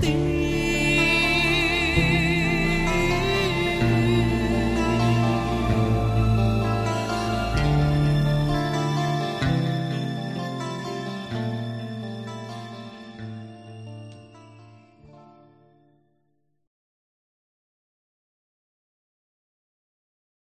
something